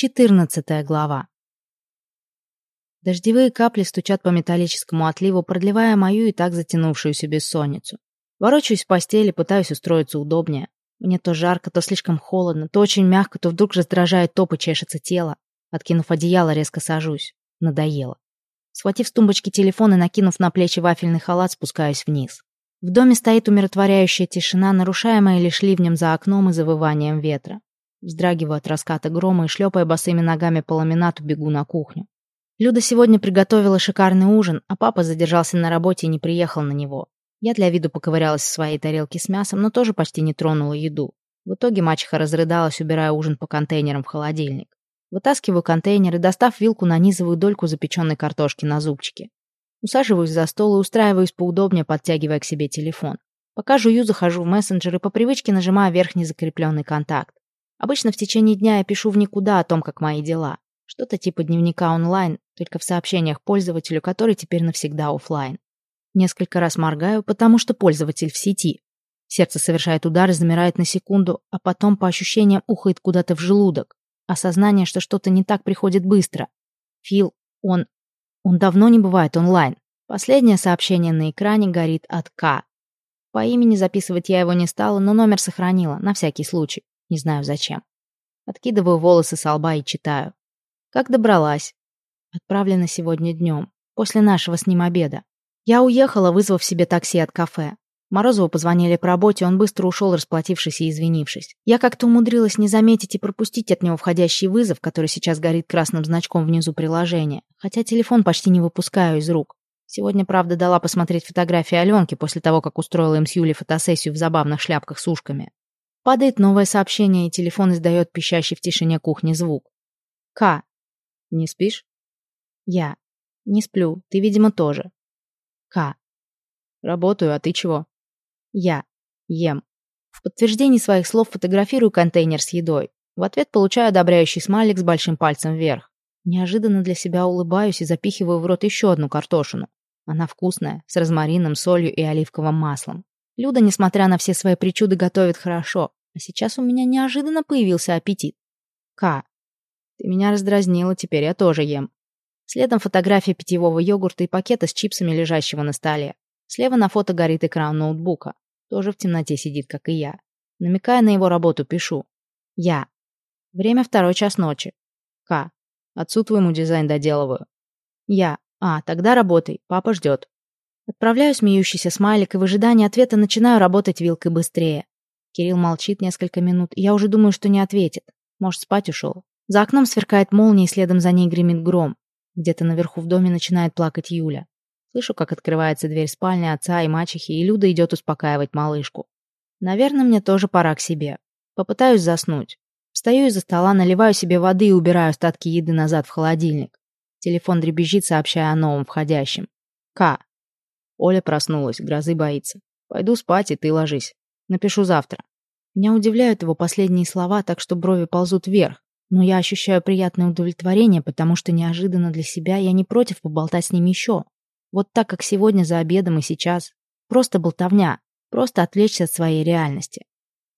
Четырнадцатая глава. Дождевые капли стучат по металлическому отливу, продлевая мою и так затянувшуюся бессонницу. Ворочаюсь в постели, пытаюсь устроиться удобнее. Мне то жарко, то слишком холодно, то очень мягко, то вдруг раздражает топ и чешется тело. Откинув одеяло, резко сажусь. Надоело. Схватив с тумбочки телефон и накинув на плечи вафельный халат, спускаюсь вниз. В доме стоит умиротворяющая тишина, нарушаемая лишь ливнем за окном и завыванием ветра. Вздрагиваю от раската грома и, шлепая босыми ногами по ламинату, бегу на кухню. Люда сегодня приготовила шикарный ужин, а папа задержался на работе и не приехал на него. Я для виду поковырялась в своей тарелке с мясом, но тоже почти не тронула еду. В итоге мачеха разрыдалась, убирая ужин по контейнерам в холодильник. Вытаскиваю контейнер и, достав вилку, нанизываю дольку запеченной картошки на зубчики. Усаживаюсь за стол и устраиваюсь поудобнее, подтягивая к себе телефон. Пока жую, захожу в мессенджер и по привычке нажимаю верхний закрепленный контакт. Обычно в течение дня я пишу в никуда о том, как мои дела. Что-то типа дневника онлайн, только в сообщениях пользователю, который теперь навсегда офлайн. Несколько раз моргаю, потому что пользователь в сети. Сердце совершает удар и замирает на секунду, а потом по ощущениям ухает куда-то в желудок. Осознание, что что-то не так, приходит быстро. Фил, он... Он давно не бывает онлайн. Последнее сообщение на экране горит от К. По имени записывать я его не стала, но номер сохранила, на всякий случай. Не знаю зачем. Откидываю волосы с лба и читаю. Как добралась? Отправлено сегодня днем, после нашего с ним обеда. Я уехала, вызвав себе такси от кафе. Морозову позвонили по работе, он быстро ушел, расплатившись и извинившись. Я как-то умудрилась не заметить и пропустить от него входящий вызов, который сейчас горит красным значком внизу приложения, хотя телефон почти не выпускаю из рук. Сегодня, правда, дала посмотреть фотографии Аленки после того, как устроила им с Юлей фотосессию в забавных шляпках с ушками. Падает новое сообщение, и телефон издает пищащий в тишине кухни звук. К. Не спишь? Я. Не сплю. Ты, видимо, тоже. К. Работаю, а ты чего? Я. Ем. В подтверждении своих слов фотографирую контейнер с едой. В ответ получаю одобряющий смайлик с большим пальцем вверх. Неожиданно для себя улыбаюсь и запихиваю в рот еще одну картошину. Она вкусная, с розмарином, солью и оливковым маслом. Люда, несмотря на все свои причуды, готовит хорошо. А сейчас у меня неожиданно появился аппетит. К. Ты меня раздразнила, теперь я тоже ем. Следом фотография питьевого йогурта и пакета с чипсами, лежащего на столе. Слева на фото горит экран ноутбука. Тоже в темноте сидит, как и я. Намекая на его работу, пишу. Я. Время второй час ночи. К. Отцу твоему дизайн доделываю. Я. А, тогда работай, папа ждет. Отправляю смеющийся смайлик и в ожидании ответа начинаю работать вилкой быстрее. Кирилл молчит несколько минут, я уже думаю, что не ответит. Может, спать ушел. За окном сверкает молния, и следом за ней гремит гром. Где-то наверху в доме начинает плакать Юля. Слышу, как открывается дверь спальни отца и мачехи, и Люда идет успокаивать малышку. Наверное, мне тоже пора к себе. Попытаюсь заснуть. Встаю из-за стола, наливаю себе воды и убираю остатки еды назад в холодильник. Телефон дребезжит, сообщая о новом входящем. К. Оля проснулась, грозы боится. Пойду спать, и ты ложись. Напишу завтра. Меня удивляют его последние слова, так что брови ползут вверх. Но я ощущаю приятное удовлетворение, потому что неожиданно для себя я не против поболтать с ним еще. Вот так, как сегодня за обедом и сейчас. Просто болтовня. Просто отвлечься от своей реальности.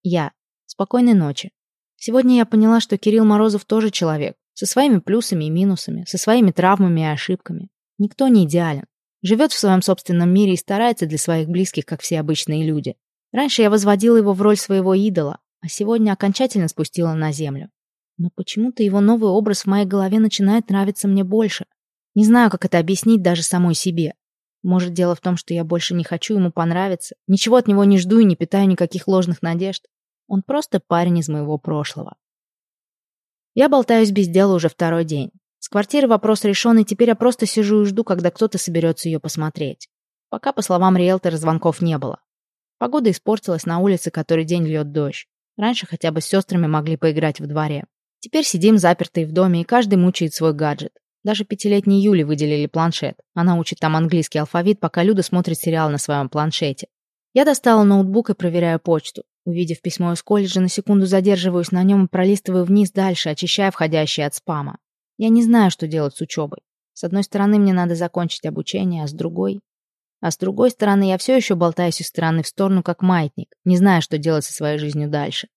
Я. Спокойной ночи. Сегодня я поняла, что Кирилл Морозов тоже человек. Со своими плюсами и минусами, со своими травмами и ошибками. Никто не идеален. Живет в своем собственном мире и старается для своих близких, как все обычные люди. Раньше я возводила его в роль своего идола, а сегодня окончательно спустила на землю. Но почему-то его новый образ в моей голове начинает нравиться мне больше. Не знаю, как это объяснить даже самой себе. Может, дело в том, что я больше не хочу ему понравиться, ничего от него не жду и не питаю никаких ложных надежд. Он просто парень из моего прошлого. Я болтаюсь без дела уже второй день. С квартиры вопрос решен, и теперь я просто сижу и жду, когда кто-то соберется ее посмотреть. Пока, по словам риэлтора, звонков не было. Погода испортилась, на улице который день льет дождь. Раньше хотя бы с сестрами могли поиграть в дворе. Теперь сидим запертые в доме, и каждый мучает свой гаджет. Даже пятилетней Юле выделили планшет. Она учит там английский алфавит, пока Люда смотрит сериал на своем планшете. Я достала ноутбук и проверяю почту. Увидев письмо из колледжа, на секунду задерживаюсь на нем и пролистываю вниз дальше, очищая входящие от спама. Я не знаю, что делать с учебой. С одной стороны, мне надо закончить обучение, а с другой... А с другой стороны, я все еще болтаюсь из стороны в сторону, как маятник, не зная, что делать со своей жизнью дальше.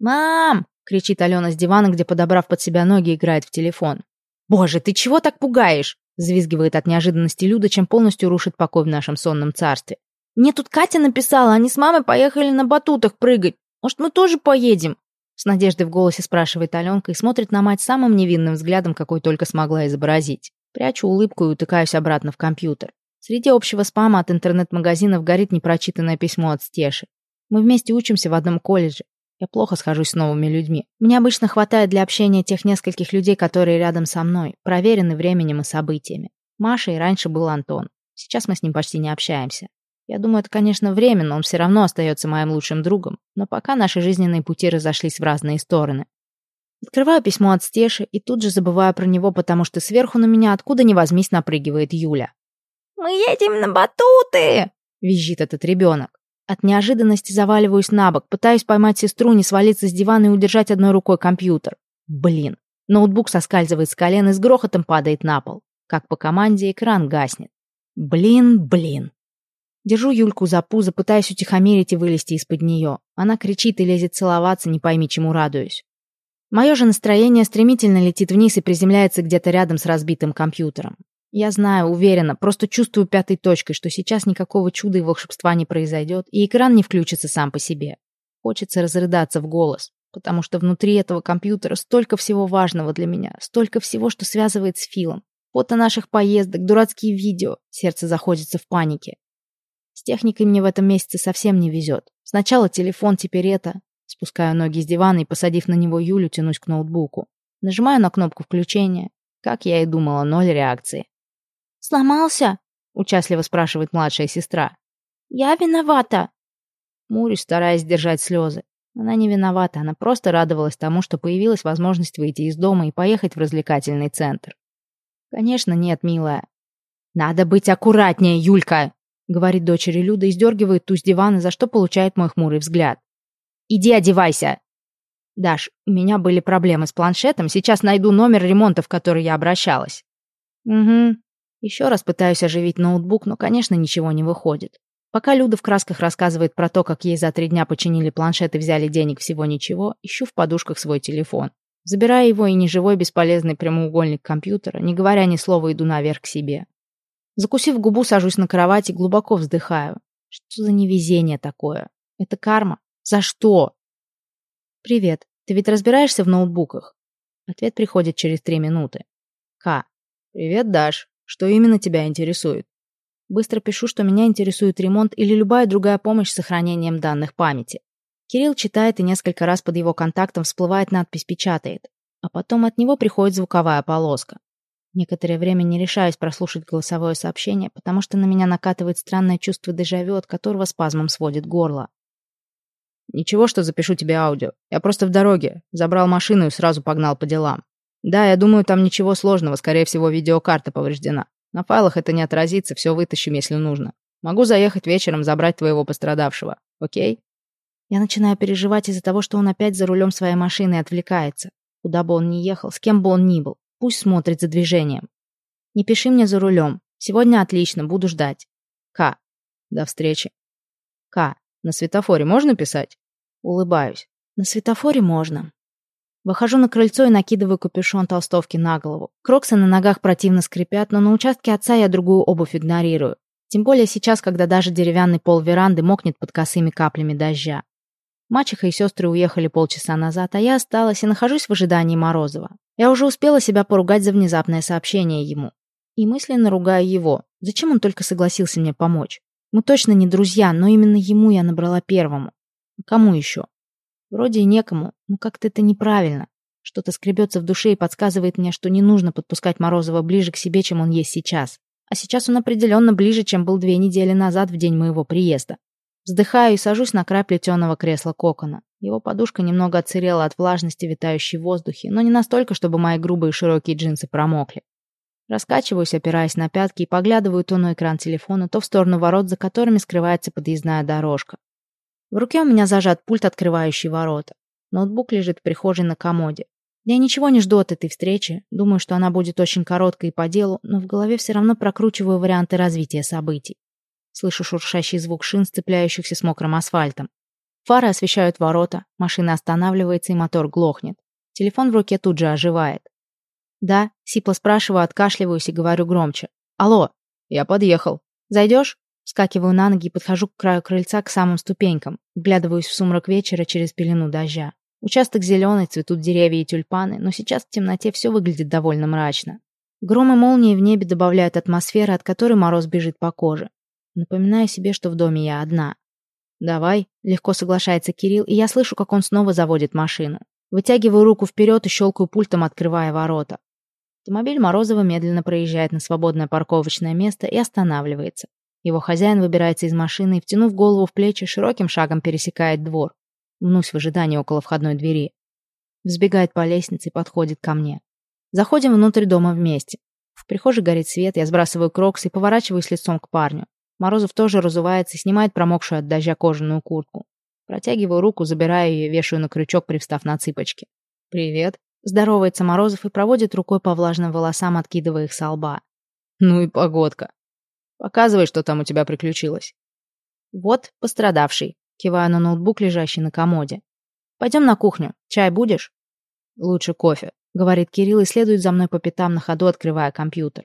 «Мам!» — кричит Алена с дивана, где, подобрав под себя ноги, играет в телефон. «Боже, ты чего так пугаешь?» взвизгивает от неожиданности Люда, чем полностью рушит покой в нашем сонном царстве. «Мне тут Катя написала, они с мамой поехали на батутах прыгать. Может, мы тоже поедем?» С надеждой в голосе спрашивает Аленка и смотрит на мать самым невинным взглядом, какой только смогла изобразить. Прячу улыбку и утыкаюсь обратно в компьютер. Среди общего спама от интернет-магазинов горит непрочитанное письмо от Стеши. Мы вместе учимся в одном колледже. Я плохо схожусь с новыми людьми. Мне обычно хватает для общения тех нескольких людей, которые рядом со мной, проверены временем и событиями. Маша и раньше был Антон. Сейчас мы с ним почти не общаемся. Я думаю, это, конечно, временно, он все равно остается моим лучшим другом, но пока наши жизненные пути разошлись в разные стороны. Открываю письмо от Стеши и тут же забываю про него, потому что сверху на меня откуда ни возьмись напрыгивает Юля. «Мы едем на батуты!» — визжит этот ребенок. От неожиданности заваливаюсь на бок, пытаюсь поймать сестру, не свалиться с дивана и удержать одной рукой компьютер. Блин. Ноутбук соскальзывает с колен и с грохотом падает на пол. Как по команде экран гаснет. Блин, блин. Держу Юльку за пузо, пытаясь утихомирить и вылезти из-под нее. Она кричит и лезет целоваться, не пойми, чему радуюсь. Мое же настроение стремительно летит вниз и приземляется где-то рядом с разбитым компьютером. Я знаю, уверена, просто чувствую пятой точкой, что сейчас никакого чуда и волшебства не произойдет, и экран не включится сам по себе. Хочется разрыдаться в голос, потому что внутри этого компьютера столько всего важного для меня, столько всего, что связывает с Филом. Фото наших поездок, дурацкие видео. Сердце заходится в панике. С техникой мне в этом месяце совсем не везет. Сначала телефон, теперь это. Спускаю ноги с дивана и, посадив на него Юлю, тянусь к ноутбуку. Нажимаю на кнопку включения. Как я и думала, ноль реакции. «Сломался?» — участливо спрашивает младшая сестра. «Я виновата!» Мурюсь, стараясь сдержать слезы. Она не виновата, она просто радовалась тому, что появилась возможность выйти из дома и поехать в развлекательный центр. «Конечно нет, милая». «Надо быть аккуратнее, Юлька!» говорит дочери Люда и сдергивает ту с дивана, за что получает мой хмурый взгляд. «Иди одевайся!» «Даш, у меня были проблемы с планшетом, сейчас найду номер ремонта, в который я обращалась». «Угу». Еще раз пытаюсь оживить ноутбук, но, конечно, ничего не выходит. Пока Люда в красках рассказывает про то, как ей за три дня починили планшет и взяли денег всего ничего, ищу в подушках свой телефон. Забирая его и неживой бесполезный прямоугольник компьютера, не говоря ни слова, иду наверх к себе. Закусив губу, сажусь на кровать и глубоко вздыхаю. Что за невезение такое? Это карма? За что? Привет. Ты ведь разбираешься в ноутбуках? Ответ приходит через три минуты. К. Привет, Даш. Что именно тебя интересует? Быстро пишу, что меня интересует ремонт или любая другая помощь с сохранением данных памяти. Кирилл читает и несколько раз под его контактом всплывает надпись «Печатает». А потом от него приходит звуковая полоска. Некоторое время не решаюсь прослушать голосовое сообщение, потому что на меня накатывает странное чувство дежавю, от которого спазмом сводит горло. «Ничего, что запишу тебе аудио. Я просто в дороге. Забрал машину и сразу погнал по делам. Да, я думаю, там ничего сложного. Скорее всего, видеокарта повреждена. На файлах это не отразится, все вытащим, если нужно. Могу заехать вечером забрать твоего пострадавшего. Окей?» Я начинаю переживать из-за того, что он опять за рулем своей машины отвлекается. Куда бы он ни ехал, с кем бы он ни был. Пусть смотрит за движением. Не пиши мне за рулем. Сегодня отлично, буду ждать. К. До встречи. К. На светофоре можно писать? Улыбаюсь. На светофоре можно. Выхожу на крыльцо и накидываю капюшон толстовки на голову. Кроксы на ногах противно скрипят, но на участке отца я другую обувь игнорирую. Тем более сейчас, когда даже деревянный пол веранды мокнет под косыми каплями дождя. Мачеха и сестры уехали полчаса назад, а я осталась и нахожусь в ожидании Морозова. Я уже успела себя поругать за внезапное сообщение ему. И мысленно ругаю его. Зачем он только согласился мне помочь? Мы точно не друзья, но именно ему я набрала первому. Кому еще? Вроде и некому, но как-то это неправильно. Что-то скребется в душе и подсказывает мне, что не нужно подпускать Морозова ближе к себе, чем он есть сейчас. А сейчас он определенно ближе, чем был две недели назад в день моего приезда. Вздыхаю и сажусь на край плетеного кресла кокона. Его подушка немного отсырела от влажности, витающей в воздухе, но не настолько, чтобы мои грубые широкие джинсы промокли. Раскачиваюсь, опираясь на пятки, и поглядываю то на экран телефона, то в сторону ворот, за которыми скрывается подъездная дорожка. В руке у меня зажат пульт, открывающий ворота. Ноутбук лежит в прихожей на комоде. Я ничего не жду от этой встречи, думаю, что она будет очень короткой и по делу, но в голове все равно прокручиваю варианты развития событий. Слышу шуршащий звук шин, сцепляющихся с мокрым асфальтом. Фары освещают ворота, машина останавливается и мотор глохнет. Телефон в руке тут же оживает. «Да», — сипло спрашиваю, откашливаюсь и говорю громче. «Алло, я подъехал. Зайдешь?» Скакиваю на ноги и подхожу к краю крыльца к самым ступенькам, вглядываюсь в сумрак вечера через пелену дождя. Участок зеленый, цветут деревья и тюльпаны, но сейчас в темноте все выглядит довольно мрачно. Гром и молнии в небе добавляют атмосферы, от которой мороз бежит по коже. Напоминаю себе, что в доме я одна. «Давай», — легко соглашается Кирилл, и я слышу, как он снова заводит машину. Вытягиваю руку вперед и щелкаю пультом, открывая ворота. Автомобиль Морозова медленно проезжает на свободное парковочное место и останавливается. Его хозяин выбирается из машины и, втянув голову в плечи, широким шагом пересекает двор. Мнусь в ожидании около входной двери. Взбегает по лестнице и подходит ко мне. Заходим внутрь дома вместе. В прихожей горит свет, я сбрасываю крокс и поворачиваюсь лицом к парню. Морозов тоже разувается и снимает промокшую от дождя кожаную куртку. Протягиваю руку, забираю ее, вешаю на крючок, привстав на цыпочки. «Привет», Здоровается Морозов и проводит рукой по влажным волосам, откидывая их со лба. Ну и погодка. Показывай, что там у тебя приключилось. Вот пострадавший. Киваю на ноутбук, лежащий на комоде. Пойдем на кухню. Чай будешь? Лучше кофе, говорит Кирилл и следует за мной по пятам на ходу, открывая компьютер.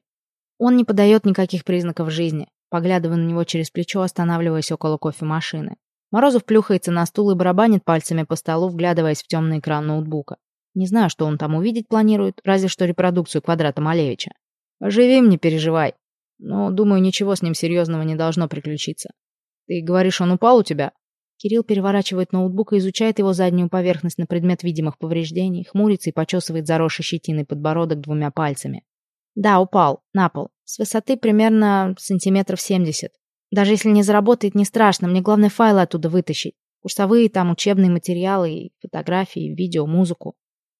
Он не подает никаких признаков жизни. Поглядывая на него через плечо, останавливаясь около кофемашины. Морозов плюхается на стул и барабанит пальцами по столу, вглядываясь в темный экран ноутбука. Не знаю, что он там увидеть планирует, разве что репродукцию квадрата Малевича. Живи, не переживай. Но, думаю, ничего с ним серьезного не должно приключиться. Ты говоришь, он упал у тебя? Кирилл переворачивает ноутбук и изучает его заднюю поверхность на предмет видимых повреждений, хмурится и почесывает заросший щетиной подбородок двумя пальцами. Да, упал. На пол. С высоты примерно сантиметров семьдесят. Даже если не заработает, не страшно. Мне главное файлы оттуда вытащить. Курсовые, там учебные материалы, фотографии, видео, музыку.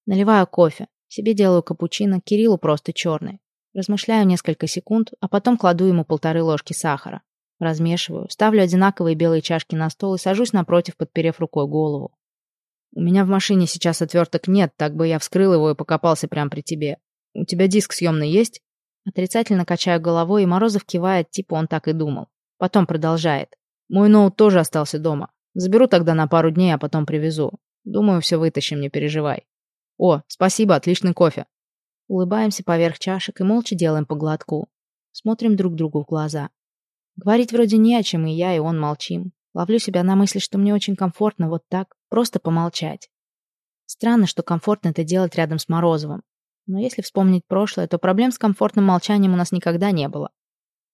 Наливаю кофе. Себе делаю капучино, Кириллу просто черный. Размышляю несколько секунд, а потом кладу ему полторы ложки сахара. Размешиваю, ставлю одинаковые белые чашки на стол и сажусь напротив, подперев рукой голову. У меня в машине сейчас отверток нет, так бы я вскрыл его и покопался прямо при тебе. У тебя диск съемный есть? Отрицательно качаю головой, и Морозов кивает, типа он так и думал. Потом продолжает. Мой ноут тоже остался дома. Заберу тогда на пару дней, а потом привезу. Думаю, все вытащим, не переживай. «О, спасибо, отличный кофе». Улыбаемся поверх чашек и молча делаем по глотку. Смотрим друг другу в глаза. Говорить вроде не о чем, и я, и он молчим. Ловлю себя на мысли, что мне очень комфортно вот так, просто помолчать. Странно, что комфортно это делать рядом с Морозовым. Но если вспомнить прошлое, то проблем с комфортным молчанием у нас никогда не было.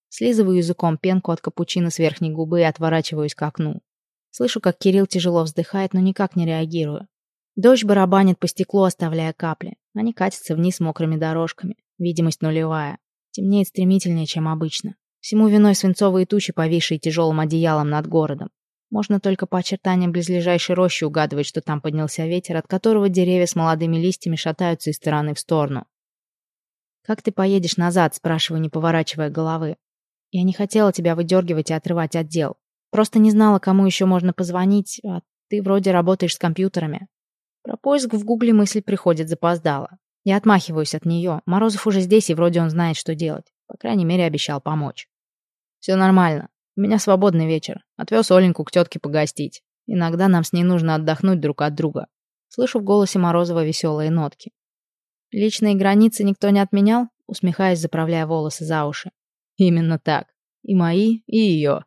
Слизываю языком пенку от капучино с верхней губы и отворачиваюсь к окну. Слышу, как Кирилл тяжело вздыхает, но никак не реагирую. Дождь барабанит по стеклу, оставляя капли. Они катятся вниз мокрыми дорожками. Видимость нулевая. Темнеет стремительнее, чем обычно. Всему виной свинцовые тучи, повисшие тяжелым одеялом над городом. Можно только по очертаниям близлежащей рощи угадывать, что там поднялся ветер, от которого деревья с молодыми листьями шатаются из стороны в сторону. «Как ты поедешь назад?» – спрашиваю, не поворачивая головы. «Я не хотела тебя выдергивать и отрывать от дел. Просто не знала, кому еще можно позвонить, а ты вроде работаешь с компьютерами. Про поиск в гугле мысль приходит запоздала. Я отмахиваюсь от нее. Морозов уже здесь, и вроде он знает, что делать. По крайней мере, обещал помочь. Все нормально. У меня свободный вечер. Отвез Оленьку к тетке погостить. Иногда нам с ней нужно отдохнуть друг от друга. Слышу в голосе Морозова веселые нотки. Личные границы никто не отменял? Усмехаясь, заправляя волосы за уши. Именно так. И мои, и ее.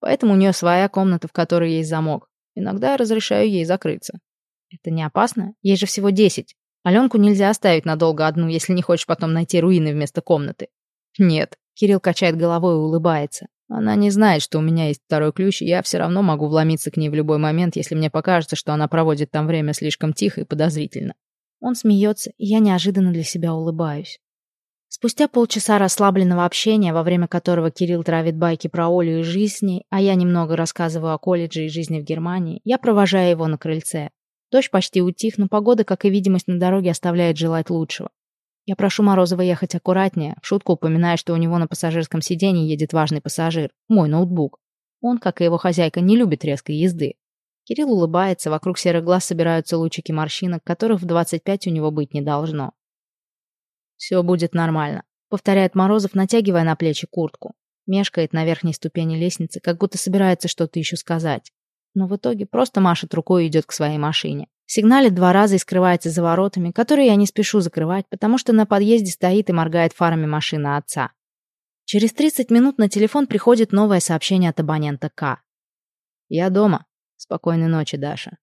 Поэтому у нее своя комната, в которой есть замок. Иногда я разрешаю ей закрыться. Это не опасно? Ей же всего десять. Аленку нельзя оставить надолго одну, если не хочешь потом найти руины вместо комнаты. Нет. Кирилл качает головой и улыбается. Она не знает, что у меня есть второй ключ, и я все равно могу вломиться к ней в любой момент, если мне покажется, что она проводит там время слишком тихо и подозрительно. Он смеется, и я неожиданно для себя улыбаюсь. Спустя полчаса расслабленного общения, во время которого Кирилл травит байки про Олю и ней, а я немного рассказываю о колледже и жизни в Германии, я провожаю его на крыльце. Дождь почти утих, но погода, как и видимость на дороге, оставляет желать лучшего. Я прошу Морозова ехать аккуратнее, в шутку упоминая, что у него на пассажирском сиденье едет важный пассажир, мой ноутбук. Он, как и его хозяйка, не любит резкой езды. Кирилл улыбается, вокруг серых глаз собираются лучики морщинок, которых в 25 у него быть не должно. «Все будет нормально», — повторяет Морозов, натягивая на плечи куртку. Мешкает на верхней ступени лестницы, как будто собирается что-то еще сказать. Но в итоге просто машет рукой и идет к своей машине. Сигналит два раза и скрывается за воротами, которые я не спешу закрывать, потому что на подъезде стоит и моргает фарами машина отца. Через 30 минут на телефон приходит новое сообщение от абонента К. «Я дома. Спокойной ночи, Даша».